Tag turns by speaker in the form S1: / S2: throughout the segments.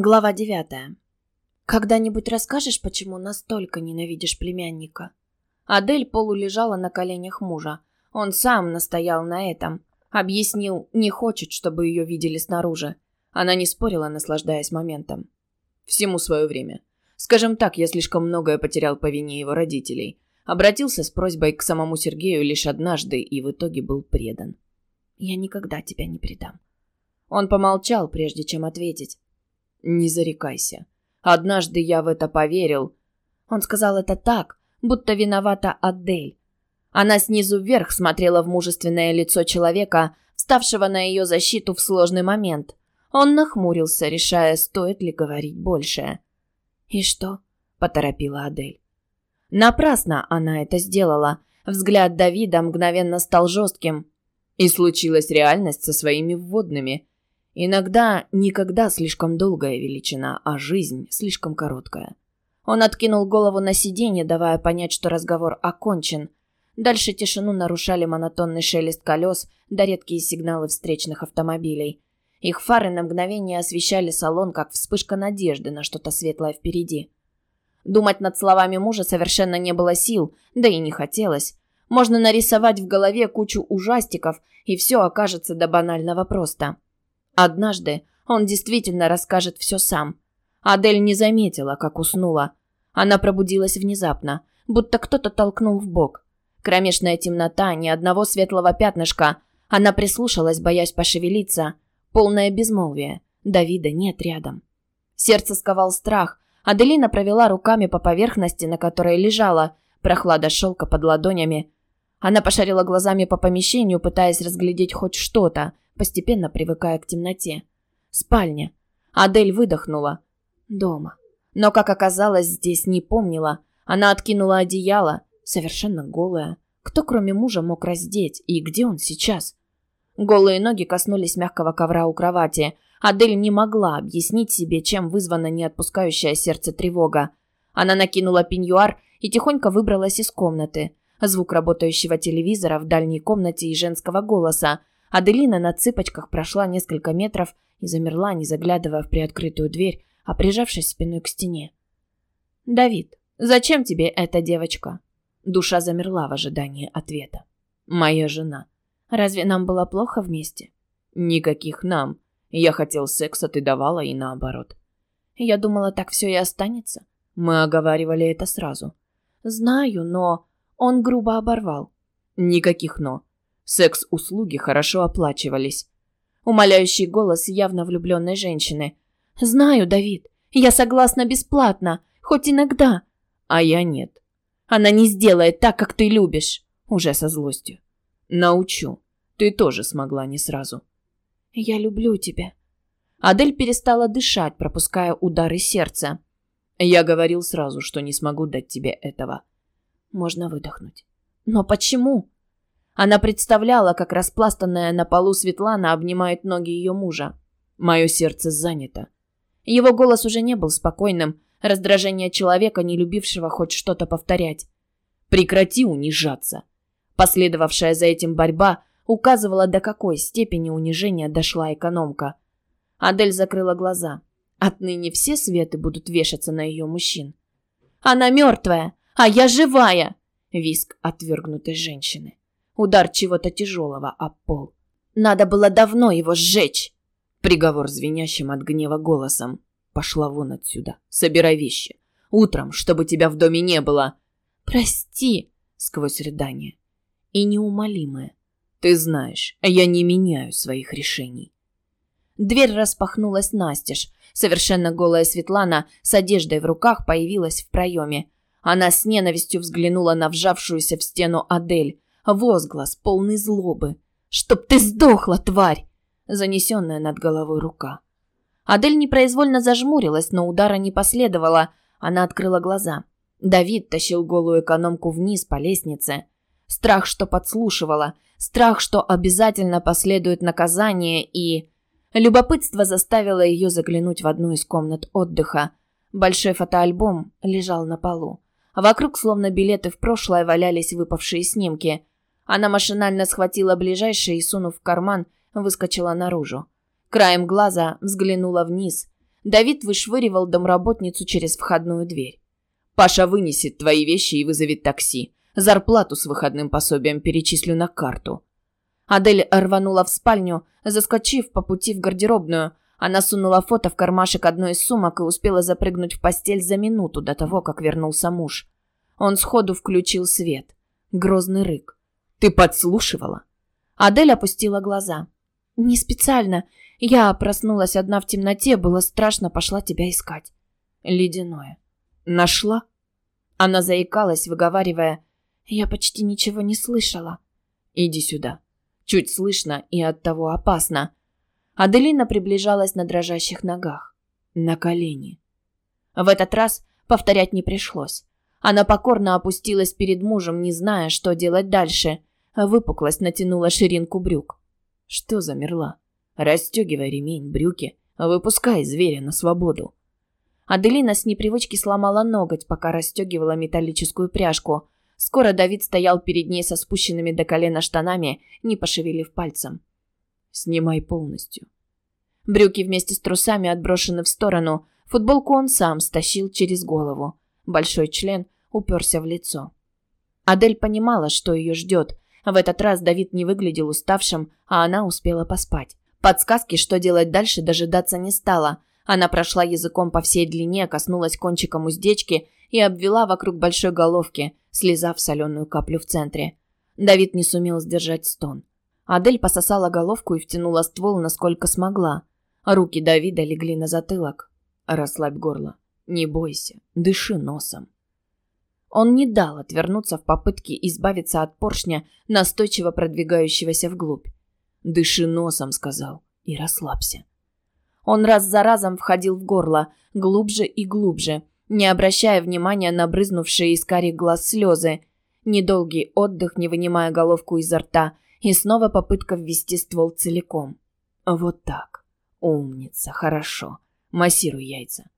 S1: Глава девятая. «Когда-нибудь расскажешь, почему настолько ненавидишь племянника?» Адель полулежала на коленях мужа. Он сам настоял на этом. Объяснил, не хочет, чтобы ее видели снаружи. Она не спорила, наслаждаясь моментом.
S2: «Всему свое время. Скажем так, я слишком многое потерял по вине его родителей. Обратился с просьбой к самому Сергею лишь однажды и в итоге был предан.
S1: «Я никогда тебя не предам». Он помолчал, прежде чем ответить.
S2: Не зарекайся. Однажды я в это поверил.
S1: Он сказал это так, будто виновата Адель. Она снизу вверх смотрела в мужественное лицо человека, вставшего на ее защиту в сложный момент. Он нахмурился, решая, стоит ли говорить больше. «И что?» – поторопила Адель. Напрасно она это сделала. Взгляд Давида мгновенно стал жестким.
S2: И случилась реальность со своими вводными. Иногда никогда слишком долгая величина, а жизнь слишком короткая.
S1: Он откинул голову на сиденье, давая понять, что разговор окончен. Дальше тишину нарушали монотонный шелест колес да редкие сигналы встречных автомобилей. Их фары на мгновение освещали салон, как вспышка надежды на что-то светлое впереди. Думать над словами мужа совершенно не было сил, да и не хотелось. Можно нарисовать в голове кучу ужастиков, и все окажется до банального просто. Однажды он действительно расскажет все сам. Адель не заметила, как уснула. Она пробудилась внезапно, будто кто-то толкнул в бок. Кромешная темнота, ни одного светлого пятнышка. Она прислушалась, боясь пошевелиться. Полное безмолвие. Давида нет рядом. Сердце сковал страх. Аделина провела руками по поверхности, на которой лежала. Прохлада шелка под ладонями. Она пошарила глазами по помещению, пытаясь разглядеть хоть что-то – постепенно привыкая к темноте. Спальня. Адель выдохнула. Дома. Но, как оказалось, здесь не помнила. Она откинула одеяло, совершенно голая. Кто, кроме мужа, мог раздеть? И где он сейчас? Голые ноги коснулись мягкого ковра у кровати. Адель не могла объяснить себе, чем вызвана неотпускающая сердце тревога. Она накинула пеньюар и тихонько выбралась из комнаты. Звук работающего телевизора в дальней комнате и женского голоса, Аделина на цыпочках прошла несколько метров и замерла, не заглядывая в приоткрытую дверь, а прижавшись спиной к стене. «Давид, зачем тебе эта девочка?» Душа замерла в ожидании ответа.
S2: «Моя жена.
S1: Разве нам было плохо вместе?»
S2: «Никаких нам. Я хотел секса, ты давала и наоборот».
S1: «Я думала, так все и останется».
S2: Мы оговаривали это сразу.
S1: «Знаю, но...» Он грубо оборвал.
S2: «Никаких «но». Секс-услуги хорошо оплачивались.
S1: Умоляющий голос явно влюбленной женщины. «Знаю, Давид. Я согласна бесплатно. Хоть иногда».
S2: «А я нет».
S1: «Она не сделает так, как ты любишь».
S2: Уже со злостью. «Научу. Ты тоже смогла не сразу».
S1: «Я люблю тебя». Адель перестала дышать, пропуская удары сердца.
S2: «Я говорил сразу, что не смогу дать тебе этого».
S1: Можно выдохнуть. «Но почему?» Она представляла, как распластанная на полу Светлана обнимает ноги ее мужа.
S2: «Мое сердце занято».
S1: Его голос уже не был спокойным, раздражение человека, не любившего хоть что-то повторять.
S2: «Прекрати унижаться».
S1: Последовавшая за этим борьба указывала, до какой степени унижения дошла экономка. Адель закрыла глаза. Отныне все светы будут вешаться на ее мужчин. «Она мертвая, а я живая!» Виск отвергнутой женщины. Удар чего-то тяжелого об пол. Надо было давно его сжечь.
S2: Приговор звенящим от гнева голосом. Пошла вон отсюда. Собирай вещи. Утром, чтобы тебя в доме не было.
S1: Прости, сквозь рыдание. И неумолимое.
S2: Ты знаешь, я не меняю своих решений.
S1: Дверь распахнулась настежь. Совершенно голая Светлана с одеждой в руках появилась в проеме. Она с ненавистью взглянула на вжавшуюся в стену Адель. Возглас, полный злобы. «Чтоб ты сдохла, тварь!» Занесенная над головой рука. Адель непроизвольно зажмурилась, но удара не последовало. Она открыла глаза. Давид тащил голую экономку вниз по лестнице. Страх, что подслушивала. Страх, что обязательно последует наказание и... Любопытство заставило ее заглянуть в одну из комнат отдыха. Большой фотоальбом лежал на полу. Вокруг, словно билеты в прошлое, валялись выпавшие снимки. Она машинально схватила ближайший и, сунув в карман, выскочила наружу. Краем глаза взглянула вниз. Давид вышвыривал домработницу через входную дверь.
S2: «Паша вынесет твои вещи и вызовет такси. Зарплату с выходным пособием перечислю на карту».
S1: Адель рванула в спальню, заскочив по пути в гардеробную. Она сунула фото в кармашек одной из сумок и успела запрыгнуть в постель за минуту до того, как вернулся муж. Он сходу включил свет. Грозный рык.
S2: «Ты подслушивала?»
S1: Адель опустила глаза. «Не специально. Я проснулась одна в темноте, было страшно, пошла тебя искать». Ледяное.
S2: «Нашла?»
S1: Она заикалась, выговаривая. «Я почти ничего не слышала».
S2: «Иди сюда». Чуть слышно и оттого опасно.
S1: Аделина приближалась на дрожащих ногах.
S2: На колени.
S1: В этот раз повторять не пришлось. Она покорно опустилась перед мужем, не зная, что делать дальше. Выпуклость натянула ширинку брюк.
S2: Что замерла? Расстегивай ремень, брюки. Выпускай зверя на свободу.
S1: Аделина с непривычки сломала ноготь, пока расстегивала металлическую пряжку. Скоро Давид стоял перед ней со спущенными до колена штанами, не пошевелив пальцем.
S2: «Снимай полностью».
S1: Брюки вместе с трусами отброшены в сторону. Футболку он сам стащил через голову. Большой член уперся в лицо. Адель понимала, что ее ждет. В этот раз Давид не выглядел уставшим, а она успела поспать. Подсказки, что делать дальше, дожидаться не стала. Она прошла языком по всей длине, коснулась кончиком уздечки и обвела вокруг большой головки, слезав соленую каплю в центре. Давид не сумел сдержать стон. Адель пососала головку и втянула ствол, насколько смогла. Руки Давида легли на затылок.
S2: «Расслабь горло. Не бойся. Дыши носом».
S1: Он не дал отвернуться в попытке избавиться от поршня, настойчиво продвигающегося вглубь.
S2: «Дыши носом», — сказал, — «и расслабься».
S1: Он раз за разом входил в горло, глубже и глубже, не обращая внимания на брызнувшие из карих глаз слезы. Недолгий отдых, не вынимая головку изо рта, и снова попытка ввести ствол целиком.
S2: «Вот так. Умница, хорошо. Массируй яйца».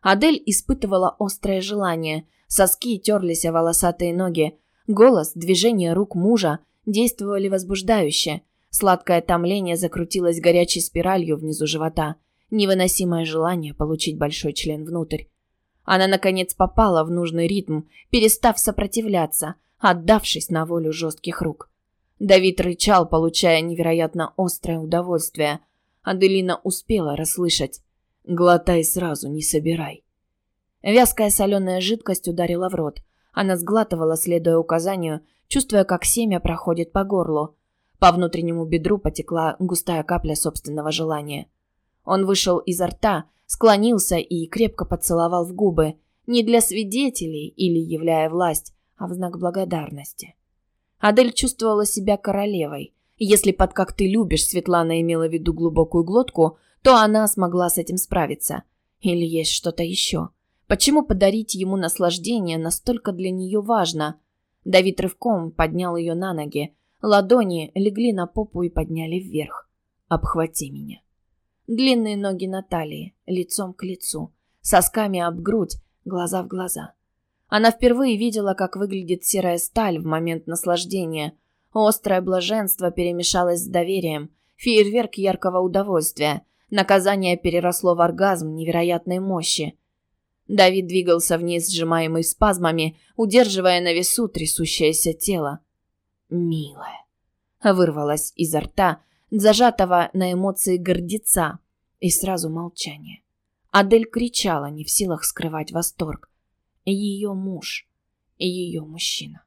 S1: Адель испытывала острое желание. Соски терлись о волосатые ноги. Голос, движение рук мужа действовали возбуждающе. Сладкое томление закрутилось горячей спиралью внизу живота. Невыносимое желание получить большой член внутрь. Она, наконец, попала в нужный ритм, перестав сопротивляться, отдавшись на волю жестких рук. Давид рычал, получая невероятно острое удовольствие. Аделина успела расслышать.
S2: Глотай сразу, не собирай.
S1: Вязкая соленая жидкость ударила в рот. Она сглатывала, следуя указанию, чувствуя, как семя проходит по горлу. По внутреннему бедру потекла густая капля собственного желания. Он вышел изо рта, склонился и крепко поцеловал в губы, не для свидетелей или являя власть, а в знак благодарности. Адель чувствовала себя королевой. Если под «как ты любишь» Светлана имела в виду глубокую глотку, то она смогла с этим справиться. Или есть что-то еще? Почему подарить ему наслаждение настолько для нее важно? Давид рывком поднял ее на ноги. Ладони легли на попу и подняли вверх. «Обхвати меня». Длинные ноги на талии, лицом к лицу, сосками об грудь, глаза в глаза. Она впервые видела, как выглядит серая сталь в момент наслаждения. Острое блаженство перемешалось с доверием, фейерверк яркого удовольствия, Наказание переросло в оргазм невероятной мощи. Давид двигался вниз, сжимаемый спазмами, удерживая на весу трясущееся тело. «Милая», — вырвалось изо рта, зажатого на эмоции гордеца, и сразу молчание. Адель кричала, не в силах скрывать восторг. Ее муж, ее мужчина.